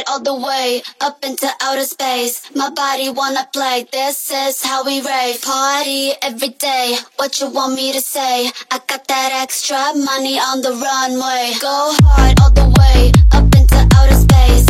hard all the way up into outer space. My body wanna play. This is how we rave. Party every day. What you want me to say? I got that extra money on the runway. Go hard all the way up into outer space.